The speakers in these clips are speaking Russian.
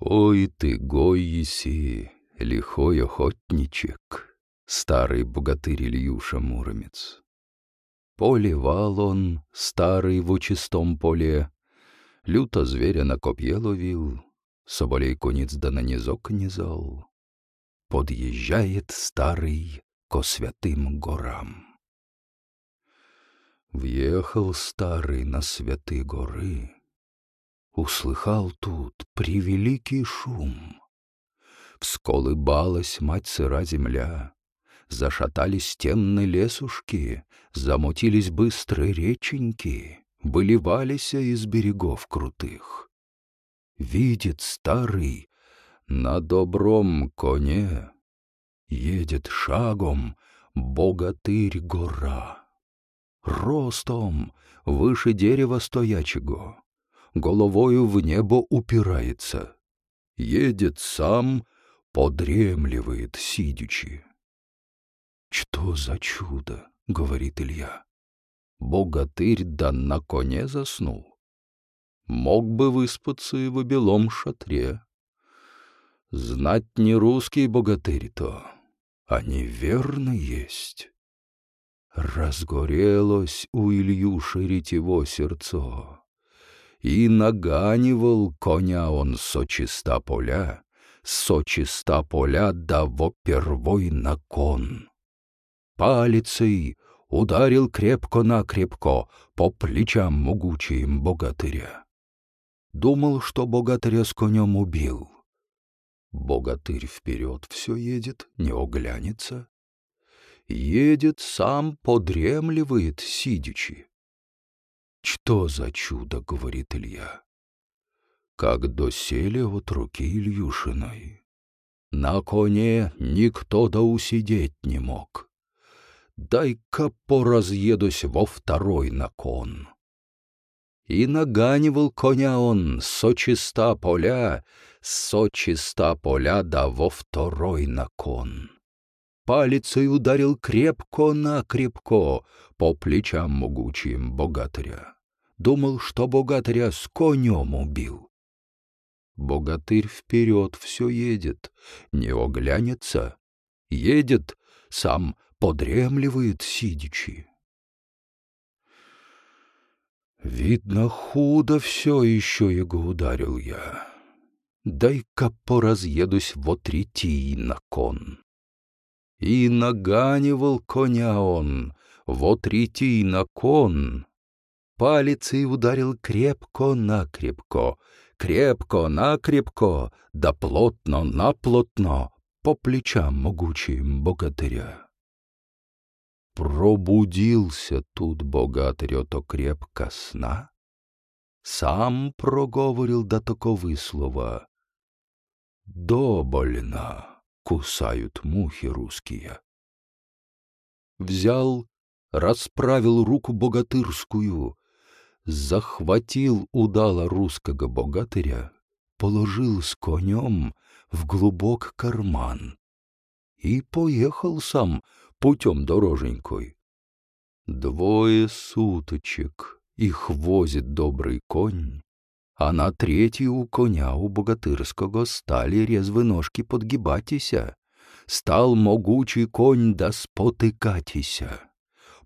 Ой ты, гой еси, лихой охотничек, Старый богатырь Ильюша Муромец. Полевал он, старый в чистом поле, Люто зверя на копье ловил, Соболей куниц да на низок низал. Подъезжает старый ко святым горам. Въехал старый на святые горы, Услыхал тут превеликий шум. Всколыбалась мать сыра земля, Зашатались темные лесушки, Замутились быстрые реченьки, Выливались из берегов крутых. Видит старый на добром коне, Едет шагом богатырь-гора. Ростом выше дерева стоячего, Головою в небо упирается. Едет сам, подремливает сидячи. «Что за чудо?» — говорит Илья. «Богатырь да на коне заснул. Мог бы выспаться и в белом шатре. Знать не русский богатырь-то, а неверно есть». Разгорелось у Ильюши ретево сердцо и наганивал коня он со чиста поля, со чиста поля да во первой на кон. Палицей ударил крепко-накрепко по плечам могучим богатыря. Думал, что богатыря с конем убил. Богатырь вперед все едет, не оглянется. Едет сам, подремливает, сидячи. «Что за чудо?» — говорит Илья. Как досели от руки Ильюшиной. На коне никто да усидеть не мог. Дай-ка поразъедусь во второй на кон. И наганивал коня он со чиста поля, со чиста поля да во второй на кон. Палицей ударил крепко-накрепко по плечам могучим богатыря. Думал, что богатыря с конем убил. Богатырь вперед все едет, не оглянется. Едет, сам подремливает сидячи. Видно, худо все еще его ударил я. Дай-ка поразъедусь во третий на кон. И наганивал коня он, вот рети на кон. Палицей ударил крепко-накрепко, крепко-накрепко, да плотно-наплотно по плечам могучим богатыря. Пробудился тут богатырь ото крепко сна, сам проговорил до таковы слова. «Добольно» кусают мухи русские. Взял, расправил руку богатырскую, захватил удала русского богатыря, положил с конем в глубок карман и поехал сам путем дороженькой. Двое суточек их возит добрый конь, а на третью коня у богатырского стали резвы ножки подгибатися, стал могучий конь да спотыкатися,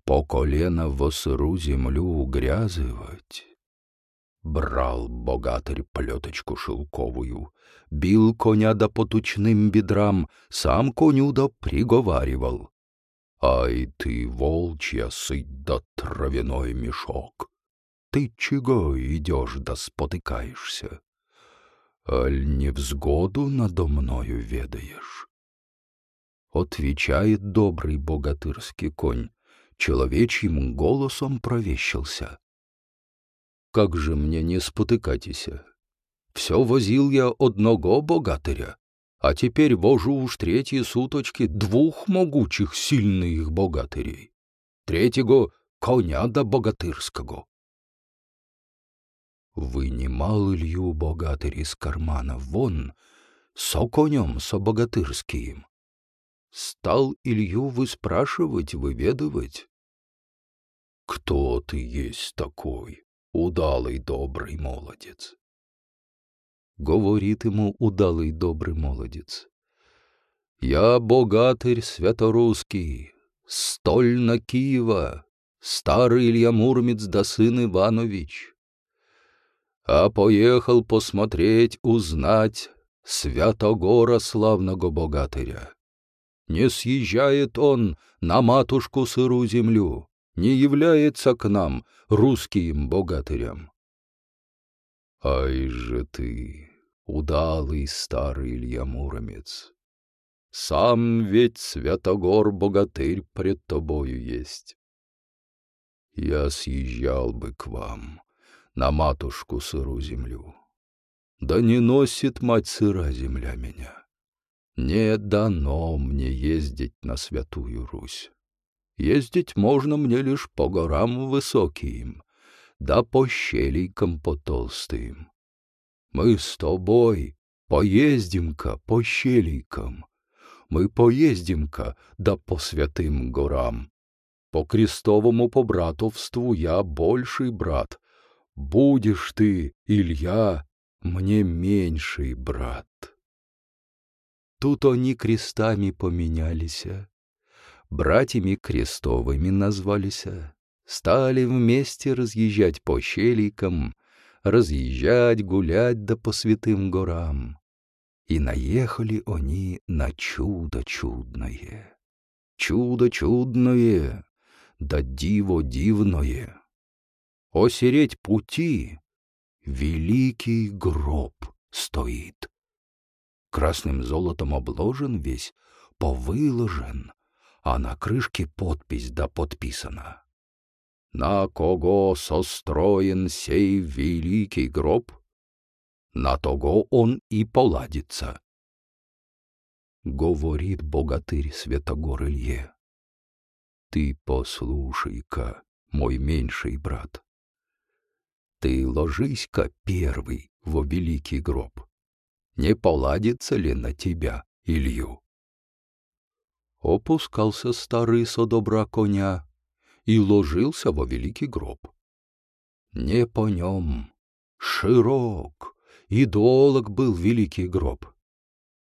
по колено в сыру землю угрязывать. Брал богатырь плеточку шелковую, бил коня да по тучным бедрам, сам коню да приговаривал. «Ай ты, волчья, сыть да травяной мешок!» Ты чего идешь да спотыкаешься? Аль невзгоду надо мною ведаешь? Отвечает добрый богатырский конь, человечьим голосом провещился. Как же мне не спотыкатися? Все возил я одного богатыря, а теперь вожу уж третьи суточки двух могучих сильных богатырей. Третьего коня да богатырского. Вынимал Илью богатырь из кармана вон, со конем, со богатырским. Стал Илью выспрашивать, выведывать. Кто ты есть такой, удалый добрый молодец? говорит ему удалый добрый молодец. Я богатырь святорусский, стольно Киева, старый Илья Мурмец да сын Иванович. А поехал посмотреть, узнать Святогора славного богатыря. Не съезжает он на матушку сыру землю, не является к нам, русским богатырям. Ай же ты, удалый старый Илья Муромец! Сам ведь Святогор богатырь пред тобою есть. Я съезжал бы к вам на матушку сыру землю. Да не носит мать сыра земля меня. Не дано мне ездить на святую Русь. Ездить можно мне лишь по горам высоким, да по щеликам потолстым. Мы с тобой поездим-ка по щеликам, мы поездим-ка да по святым горам. По крестовому побратовству я больший брат. Будешь ты, Илья, мне меньший брат. Тут они крестами поменялись, братьями крестовыми назвались, стали вместе разъезжать по щеликам, разъезжать, гулять да по святым горам. И наехали они на чудо чудное, чудо чудное, да диво дивное. Осереть пути великий гроб стоит. Красным золотом обложен весь, повыложен, а на крышке подпись да подписана. На кого состроен сей великий гроб, на того он и поладится. Говорит богатырь Святогор Илье. Ты послушай-ка, мой меньший брат. Ты ложись-ка первый во великий гроб. Не поладится ли на тебя, Илью? Опускался старый со добра коня и ложился во великий гроб. Не по нем, широк и долг был великий гроб,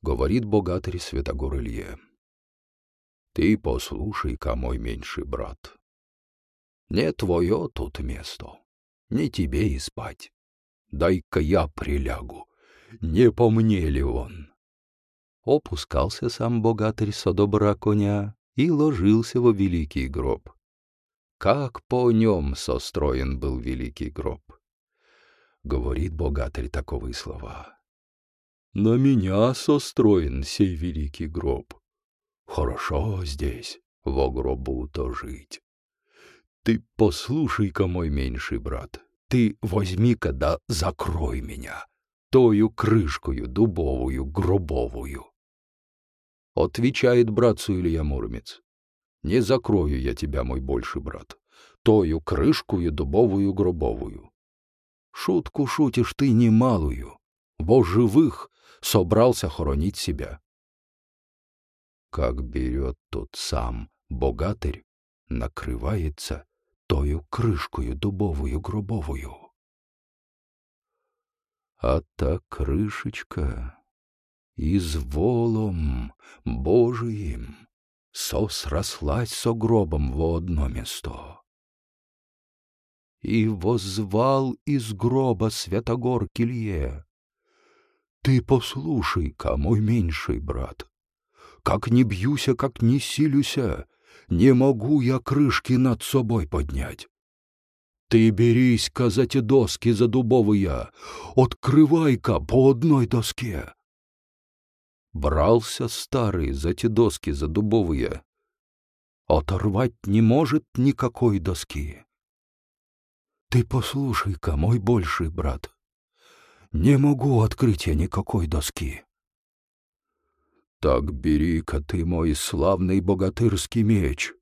говорит богатырь Святогор Илье. Ты послушай-ка, мой меньший брат. Не твое тут место, не тебе и спать. Дай-ка я прилягу, не по мне ли он? Опускался сам богатырь со добра коня и ложился во великий гроб. Как по нем состроен был великий гроб. Говорит богатырь таковые слова. На меня состроен сей великий гроб. Хорошо здесь, во гробу-то жить. Ты послушай-ка, мой меньший брат, ты возьми-ка да закрой меня, тою крышкою дубовую, гробовую. Отвечает братцу Илья Муромец. Не закрою я тебя, мой больший брат, тою крышкую дубовую гробовую. Шутку шутишь ты немалую, во живых собрался хоронить себя. Как берет тот сам богатырь, накрывается тою крышкою дубовую гробовую. А та крышечка изволом Божиим сосрослась со гробом во одно место. И воззвал из гроба Святогор Килье. Ты послушай-ка, мой меньший брат, как не бьюся, как не силюся, не могу я крышки над собой поднять. Ты берись-ка за те доски за дубовые, открывай-ка по одной доске брался старый за те доски за дубовые. Оторвать не может никакой доски. Ты послушай-ка, мой больший брат, не могу открыть я никакой доски. Так бери-ка ты мой славный богатырский меч,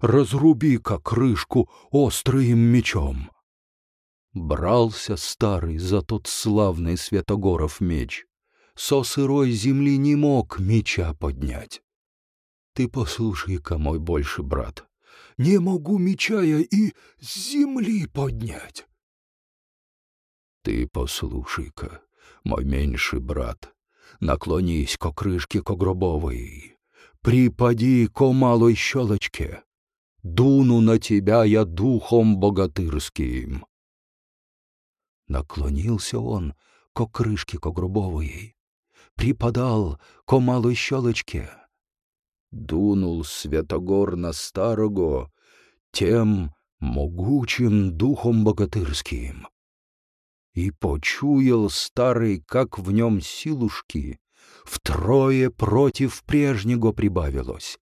разруби-ка крышку острым мечом. Брался старый за тот славный Святогоров меч со сырой земли не мог меча поднять. Ты послушай-ка, мой больше брат, не могу меча я и с земли поднять. Ты послушай-ка, Мой меньший брат, наклонись ко крышке ко гробовой, припади ко малой щелочке, дуну на тебя я духом богатырским. Наклонился он ко крышке ко гробовой, припадал ко малой щелочке. Дунул Святогор на старого тем могучим духом богатырским. И почуял старый, как в нем силушки, втрое против прежнего прибавилось.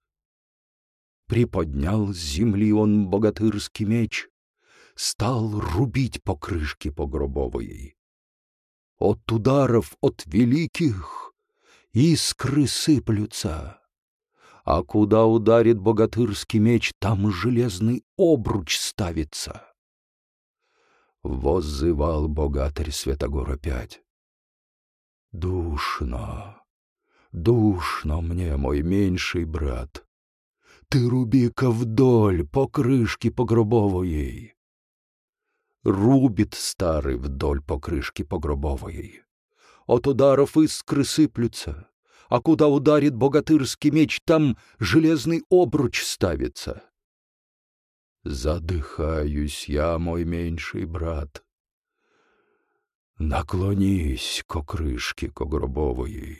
Приподнял с земли он богатырский меч, стал рубить по крышке погробовой. От ударов от великих искры сыплются, а куда ударит богатырский меч, там железный обруч ставится. Воззывал богатырь Святогор опять. Душно, душно мне, мой меньший брат. Ты руби-ка вдоль по крышке погробовой. Рубит старый вдоль по крышке погробовой. От ударов искры сыплются, а куда ударит богатырский меч, там железный обруч ставится. Задыхаюсь я, мой меньший брат. Наклонись ко крышке ко гробовой,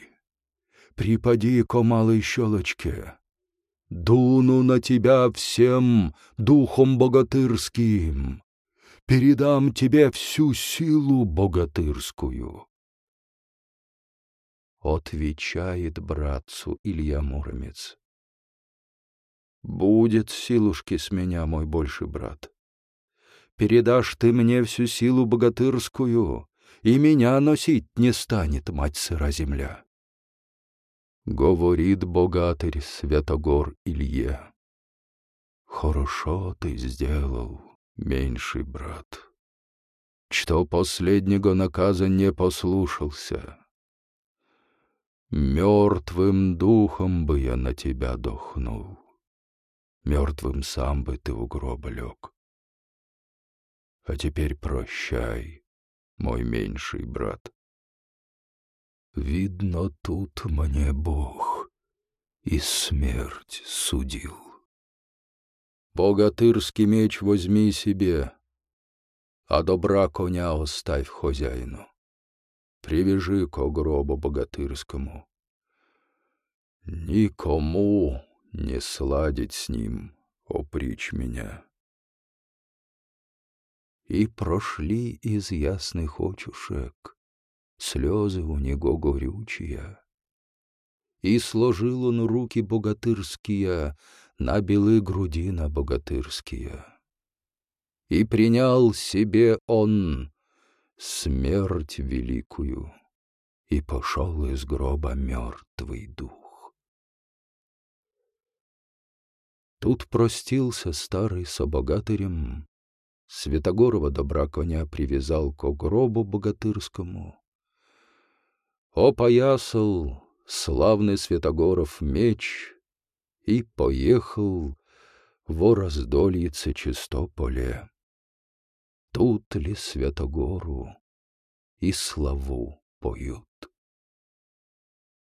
припади ко малой щелочке, дуну на тебя всем духом богатырским, передам тебе всю силу богатырскую. Отвечает братцу Илья Муромец. Будет силушки с меня, мой больший брат. Передашь ты мне всю силу богатырскую, и меня носить не станет мать сыра земля. Говорит богатырь Святогор Илье. Хорошо ты сделал, меньший брат, что последнего наказа не послушался. Мертвым духом бы я на тебя дохнул мертвым сам бы ты у гроба лег. А теперь прощай, мой меньший брат. Видно, тут мне Бог и смерть судил. Богатырский меч возьми себе, а добра коня оставь хозяину. Привяжи ко гробу богатырскому. Никому не сладить с ним, опричь меня. И прошли из ясных очушек слезы у него горючие. И сложил он руки богатырские на белы груди на богатырские. И принял себе он смерть великую, и пошел из гроба мертвый дух. Тут простился старый с богатырем, Святогорова добра коня привязал к гробу богатырскому. Опоясал славный Святогоров меч и поехал во раздольице чистополе. Тут ли Святогору и славу поют.